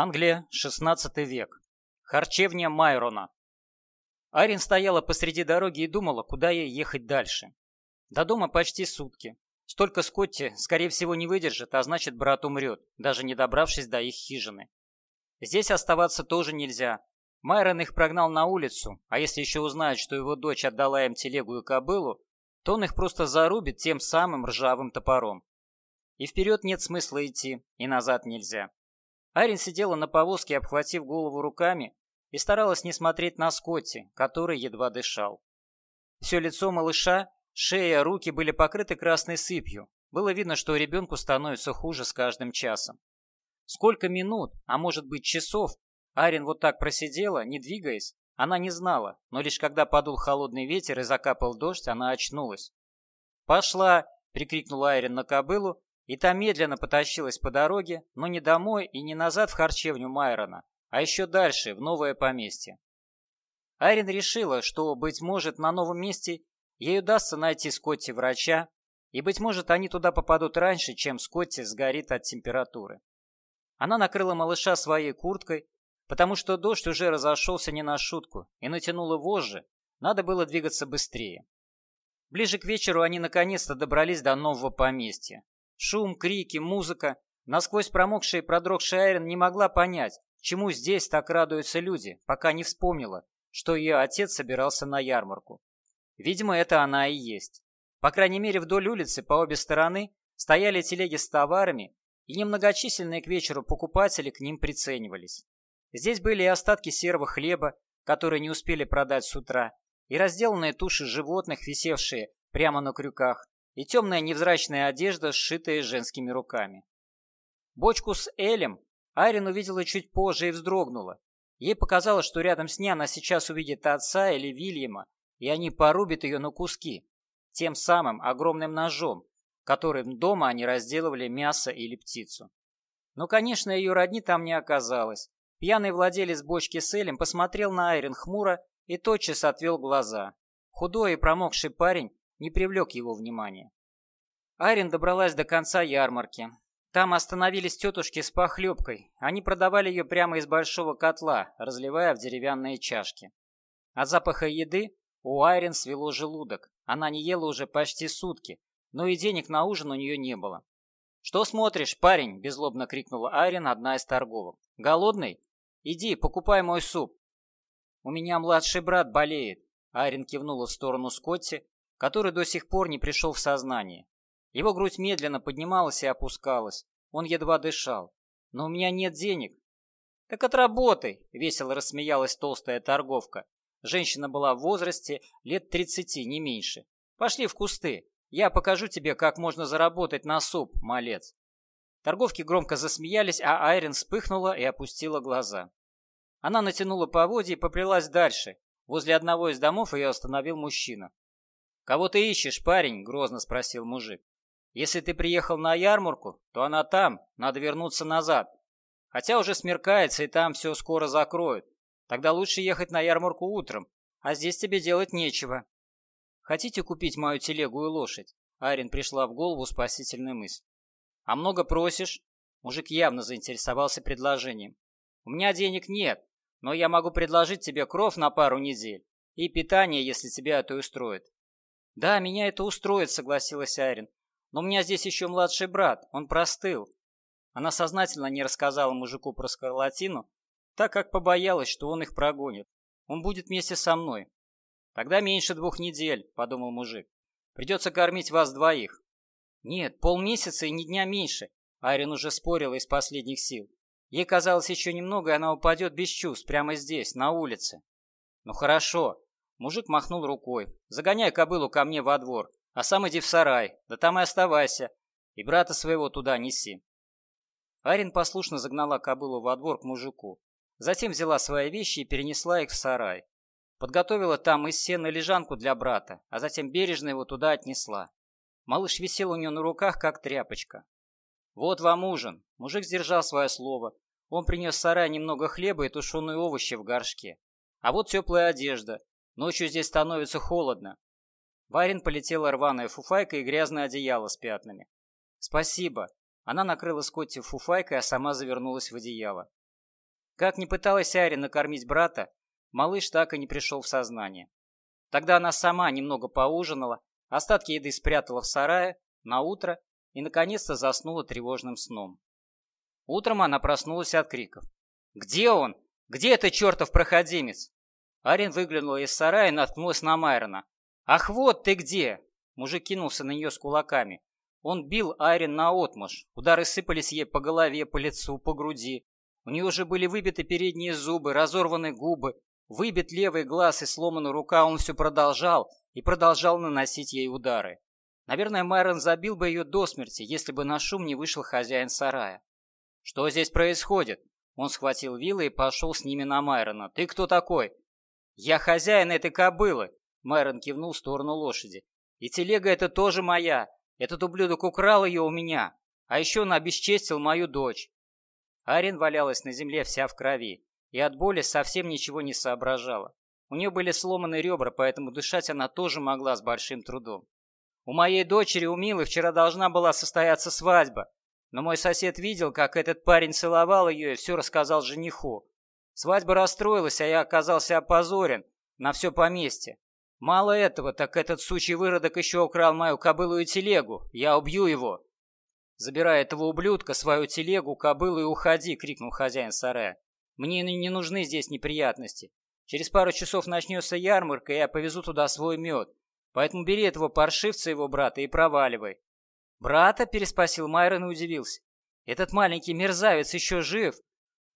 Англия, XVI век. Харчевня Майрона. Арин стояла посреди дороги и думала, куда ей ехать дальше. До дома почти сутки. Столько Скотти, скорее всего, не выдержит, а значит, брат умрет, даже не добравшись до их хижины. Здесь оставаться тоже нельзя. Майрон их прогнал на улицу, а если еще узнает, что его дочь отдала им телегу и кобылу, то он их просто зарубит тем самым ржавым топором. И вперед нет смысла идти, и назад нельзя. Арин сидела на повозке, обхватив голову руками, и старалась не смотреть на Скотти, который едва дышал. Все лицо малыша, шея, руки были покрыты красной сыпью. Было видно, что ребенку становится хуже с каждым часом. Сколько минут, а может быть часов, Арин вот так просидела, не двигаясь, она не знала, но лишь когда подул холодный ветер и закапал дождь, она очнулась. «Пошла!» — прикрикнула Айрин на кобылу и та медленно потащилась по дороге, но не домой и не назад в харчевню Майрона, а еще дальше, в новое поместье. Айрин решила, что, быть может, на новом месте ей удастся найти Скотти врача, и, быть может, они туда попадут раньше, чем Скотти сгорит от температуры. Она накрыла малыша своей курткой, потому что дождь уже разошелся не на шутку, и натянула вожжи, надо было двигаться быстрее. Ближе к вечеру они наконец-то добрались до нового поместья. Шум, крики, музыка. Насквозь промокшая и продрогшая Айрон не могла понять, чему здесь так радуются люди, пока не вспомнила, что ее отец собирался на ярмарку. Видимо, это она и есть. По крайней мере, вдоль улицы по обе стороны стояли телеги с товарами, и немногочисленные к вечеру покупатели к ним приценивались. Здесь были и остатки серого хлеба, которые не успели продать с утра, и разделанные туши животных, висевшие прямо на крюках, и темная невзрачная одежда, сшитая женскими руками. Бочку с Элем Айрин увидела чуть позже и вздрогнула. Ей показалось, что рядом с ней она сейчас увидит отца или Вильяма, и они порубят ее на куски, тем самым огромным ножом, которым дома они разделывали мясо или птицу. Но, конечно, ее родни там не оказалось. Пьяный владелец бочки с Элем посмотрел на Айрин хмуро и тотчас отвел глаза. Худой и промокший парень не привлек его внимания. Айрин добралась до конца ярмарки. Там остановились тетушки с похлебкой. Они продавали ее прямо из большого котла, разливая в деревянные чашки. От запаха еды у Айрин свело желудок. Она не ела уже почти сутки, но и денег на ужин у нее не было. «Что смотришь, парень?» – беззлобно крикнула Айрин, одна из торговок. «Голодный? Иди, покупай мой суп». «У меня младший брат болеет», – Айрин кивнула в сторону Скотти, который до сих пор не пришел в сознание. Его грудь медленно поднималась и опускалась. Он едва дышал. «Но у меня нет денег». «Так отработай!» — весело рассмеялась толстая торговка. Женщина была в возрасте лет тридцати, не меньше. «Пошли в кусты. Я покажу тебе, как можно заработать на суп, малец». Торговки громко засмеялись, а Айрин вспыхнула и опустила глаза. Она натянула поводья и поплелась дальше. Возле одного из домов ее остановил мужчина. «Кого ты ищешь, парень?» — грозно спросил мужик. «Если ты приехал на ярмарку, то она там, надо вернуться назад. Хотя уже смеркается, и там все скоро закроют. Тогда лучше ехать на ярмарку утром, а здесь тебе делать нечего». «Хотите купить мою телегу и лошадь?» Арин пришла в голову спасительная мысль. «А много просишь?» Мужик явно заинтересовался предложением. «У меня денег нет, но я могу предложить тебе кров на пару недель и питание, если тебя это устроит. «Да, меня это устроит», — согласилась Айрин. «Но у меня здесь еще младший брат, он простыл». Она сознательно не рассказала мужику про скарлатину, так как побоялась, что он их прогонит. Он будет вместе со мной. «Тогда меньше двух недель», — подумал мужик. «Придется кормить вас двоих». «Нет, полмесяца и ни дня меньше», — Айрин уже спорила из последних сил. Ей казалось еще немного, и она упадет без чувств прямо здесь, на улице. «Ну хорошо», Мужик махнул рукой. «Загоняй кобылу ко мне во двор, а сам иди в сарай, да там и оставайся, и брата своего туда неси». Арин послушно загнала кобылу во двор к мужику. Затем взяла свои вещи и перенесла их в сарай. Подготовила там из сена лежанку для брата, а затем бережно его туда отнесла. Малыш висел у нее на руках, как тряпочка. «Вот вам ужин!» Мужик сдержал свое слово. Он принес в сарай немного хлеба и тушеные овощи в горшке. А вот теплая одежда, Ночью здесь становится холодно. Варин полетела рваная фуфайка и грязное одеяло с пятнами. «Спасибо». Она накрыла Скотти фуфайкой, а сама завернулась в одеяло. Как ни пыталась Арин накормить брата, малыш так и не пришел в сознание. Тогда она сама немного поужинала, остатки еды спрятала в сарае на утро и, наконец-то, заснула тревожным сном. Утром она проснулась от криков. «Где он? Где этот чертов проходимец?» Арин выглянула из сарая и наткнулась на Майрона. «Ах, вот ты где!» Мужик кинулся на нее с кулаками. Он бил Айрин наотмашь. Удары сыпались ей по голове, по лицу, по груди. У нее уже были выбиты передние зубы, разорваны губы, выбит левый глаз и сломана рука. Он все продолжал и продолжал наносить ей удары. Наверное, Майрон забил бы ее до смерти, если бы на шум не вышел хозяин сарая. «Что здесь происходит?» Он схватил вилы и пошел с ними на Майрона. «Ты кто такой?» «Я хозяин этой кобылы!» Майрон кивнул в сторону лошади. «И телега эта тоже моя. Этот ублюдок украл ее у меня. А еще он обесчестил мою дочь». Арин валялась на земле вся в крови и от боли совсем ничего не соображала. У нее были сломаны ребра, поэтому дышать она тоже могла с большим трудом. У моей дочери, у Милы, вчера должна была состояться свадьба, но мой сосед видел, как этот парень целовал ее и все рассказал жениху. Свадьба расстроилась, а я оказался опозорен на все поместье. Мало этого, так этот сучий выродок еще украл мою кобылу и телегу. Я убью его. Забирай этого ублюдка, свою телегу, кобылу и уходи, крикнул хозяин сарая. Мне не нужны здесь неприятности. Через пару часов начнется ярмарка, и я повезу туда свой мед. Поэтому бери этого паршивца, его брата, и проваливай. «Брата?» – переспросил Майрон и удивился. «Этот маленький мерзавец еще жив.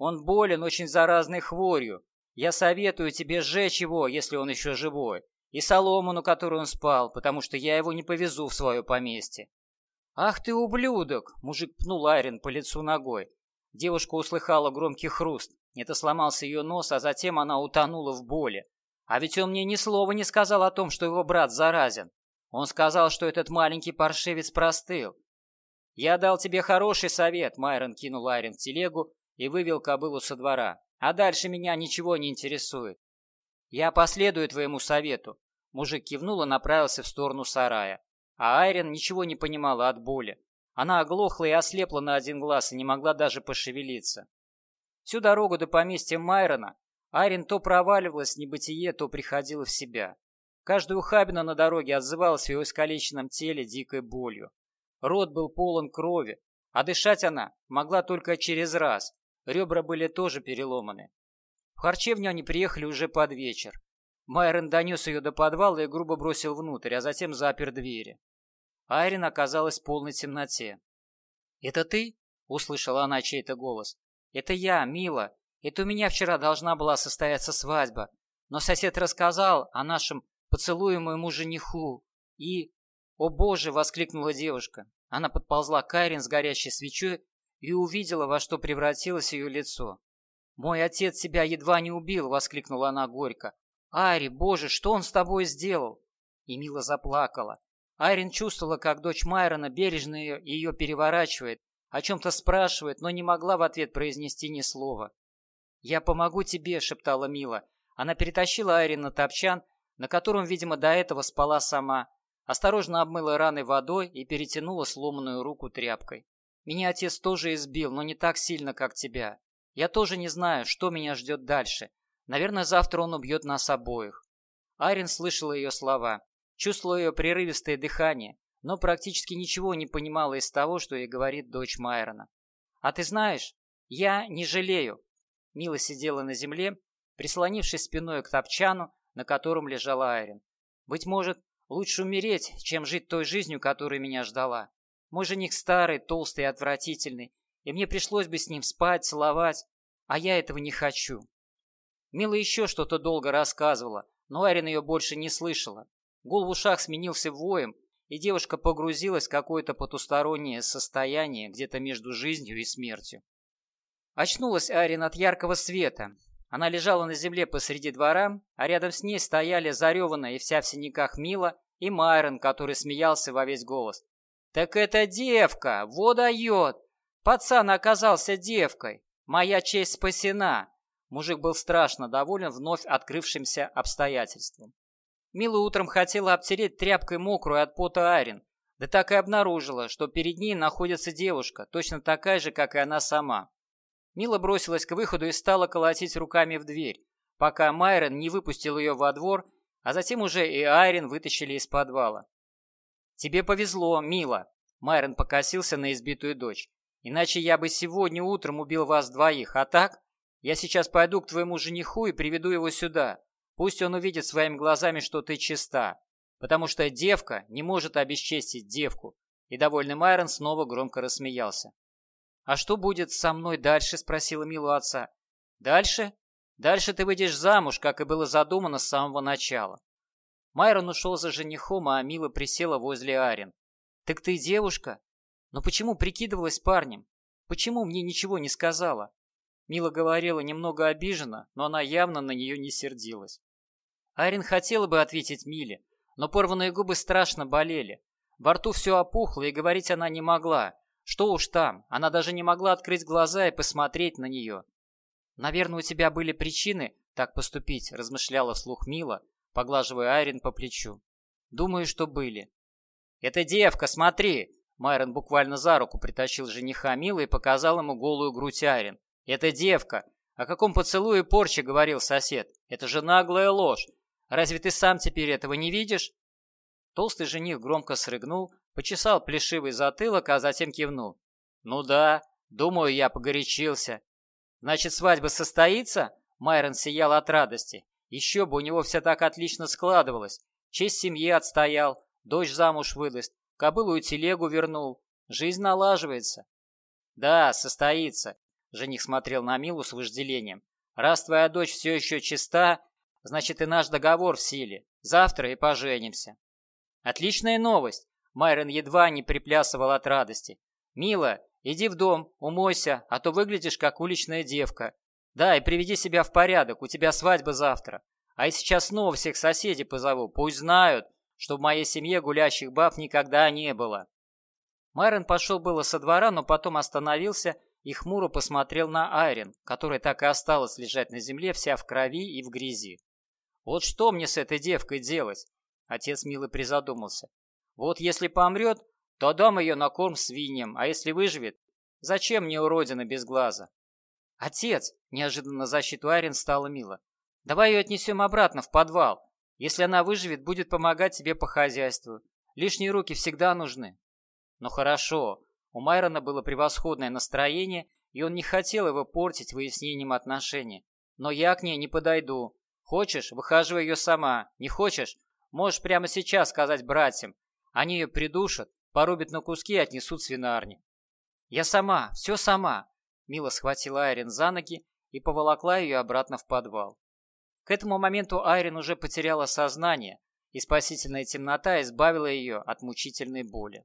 Он болен очень заразной хворью. Я советую тебе сжечь его, если он еще живой и солому, на которой он спал, потому что я его не повезу в свое поместье. «Ах ты, ублюдок!» – мужик пнул Айрин по лицу ногой. Девушка услыхала громкий хруст. Это сломался ее нос, а затем она утонула в боли. А ведь он мне ни слова не сказал о том, что его брат заразен. Он сказал, что этот маленький паршивец простыл. «Я дал тебе хороший совет», — Майрон кинул Айрин в телегу и вывел кобылу со двора. «А дальше меня ничего не интересует. «Я последую твоему совету», — мужик кивнул и направился в сторону сарая. А Айрин ничего не понимала от боли. Она оглохла и ослепла на один глаз и не могла даже пошевелиться. Всю дорогу до поместья Майрона Айрин то проваливалась в небытие, то приходила в себя. Каждая ухабина на дороге отзывалась в ее искалеченном теле дикой болью. Рот был полон крови, а дышать она могла только через раз. Ребра были тоже переломаны. В харчевню они приехали уже под вечер. Майрон донес ее до подвала и грубо бросил внутрь, а затем запер двери. Айрин оказалась в полной темноте. «Это ты?» — услышала она чей-то голос. «Это я, Мила. Это у меня вчера должна была состояться свадьба. Но сосед рассказал о нашем поцелуемому жениху. И...» «О боже!» — воскликнула девушка. Она подползла к Айрин с горящей свечой и увидела, во что превратилось ее лицо. «Мой отец себя едва не убил!» — воскликнула она горько. «Ари, боже, что он с тобой сделал?» И Мила заплакала. Айрин чувствовала, как дочь Майрона бережно ее переворачивает, о чем-то спрашивает, но не могла в ответ произнести ни слова. «Я помогу тебе», — шептала Мила. Она перетащила Айрин на топчан, на котором, видимо, до этого спала сама, осторожно обмыла раны водой и перетянула сломанную руку тряпкой. «Меня отец тоже избил, но не так сильно, как тебя. Я тоже не знаю, что меня ждет дальше. Наверное, завтра он убьет нас обоих. Айрин слышала ее слова, чувствовала ее прерывистое дыхание, но практически ничего не понимала из того, что ей говорит дочь Майрона. «А ты знаешь, я не жалею». Мила сидела на земле, прислонившись спиной к топчану, на котором лежала Айрин. «Быть может, лучше умереть, чем жить той жизнью, которая меня ждала. Мой жених старый, толстый и отвратительный, и мне пришлось бы с ним спать, целовать, а я этого не хочу. Мила еще что-то долго рассказывала, но Арин ее больше не слышала. Гул в ушах сменился воем, и девушка погрузилась в какое-то потустороннее состояние где-то между жизнью и смертью. Очнулась Арин от яркого света. Она лежала на земле посреди двора, а рядом с ней стояли зареванная и вся в синяках Мила и Майрон, который смеялся во весь голос. «Так это девка! Во дает! Пацан оказался девкой. Моя честь спасена. Мужик был страшно доволен вновь открывшимся обстоятельством. Мила утром хотела обтереть тряпкой мокрую от пота Арин, да так и обнаружила, что перед ней находится девушка, точно такая же, как и она сама. Мила бросилась к выходу и стала колотить руками в дверь, пока Майрон не выпустил ее во двор, а затем уже и Айрин вытащили из подвала. «Тебе повезло, Мила», — Майрон покосился на избитую дочь. «Иначе я бы сегодня утром убил вас двоих, а так? Я сейчас пойду к твоему жениху и приведу его сюда. Пусть он увидит своими глазами, что ты чиста. Потому что девка не может обесчестить девку». И довольный Майрон снова громко рассмеялся. «А что будет со мной дальше?» — спросила Мила отца. «Дальше? Дальше ты выйдешь замуж, как и было задумано с самого начала». Майрон ушел за женихом, а Мила присела возле Арин. «Так ты девушка? Но почему прикидывалась парнем? Почему мне ничего не сказала?» Мила говорила немного обиженно, но она явно на нее не сердилась. Арин хотела бы ответить Миле, но порванные губы страшно болели. Во рту все опухло, и говорить она не могла, что уж там, она даже не могла открыть глаза и посмотреть на нее. «Наверное, у тебя были причины так поступить», — размышляла вслух Мила, поглаживая Айрин по плечу. «Думаю, что были». «Это девка, смотри!» Майрон буквально за руку притащил жениха Милы и показал ему голую грудь Айрин. «Это девка! О каком поцелуе порче говорил сосед? Это же наглая ложь! Разве ты сам теперь этого не видишь?» Толстый жених громко срыгнул, почесал плешивый затылок, а затем кивнул. «Ну да, думаю, я погорячился». «Значит, свадьба состоится?» Майрон сиял от радости. Еще бы, у него все так отлично складывалось. Честь семьи отстоял, дочь замуж выдаст, кобылу и телегу вернул. Жизнь налаживается. «Да, состоится», — жених смотрел на Милу с вожделением. «Раз твоя дочь все еще чиста, значит и наш договор в силе. Завтра и поженимся». «Отличная новость. Майрон едва не приплясывал от радости. «Мила, иди в дом, умойся, а то выглядишь как уличная девка. Да, и приведи себя в порядок, у тебя свадьба завтра. А я сейчас снова всех соседей позову, пусть знают, что в моей семье гулящих баб никогда не было». Майрон пошел было со двора, но потом остановился и хмуро посмотрел на Айрин, которая так и осталась лежать на земле вся в крови и в грязи. «Вот что мне с этой девкой делать?» Отец Милы призадумался. Вот если помрет, то отдам ее на корм свиньям, а если выживет, зачем мне уродина без глаза? Отец, неожиданно защиту Айрин стала мило. Давай ее отнесем обратно в подвал. Если она выживет, будет помогать тебе по хозяйству. Лишние руки всегда нужны. Ну хорошо. У Майрона было превосходное настроение, и он не хотел его портить выяснением отношений. Но я к ней не подойду. Хочешь, выхаживай ее сама. Не хочешь, можешь прямо сейчас сказать братьям, они ее придушат, порубят на куски и отнесут свинарни. «Я сама, все сама!» Мила схватила Айрин за ноги и поволокла ее обратно в подвал. К этому моменту Айрин уже потеряла сознание, и спасительная темнота избавила ее от мучительной боли.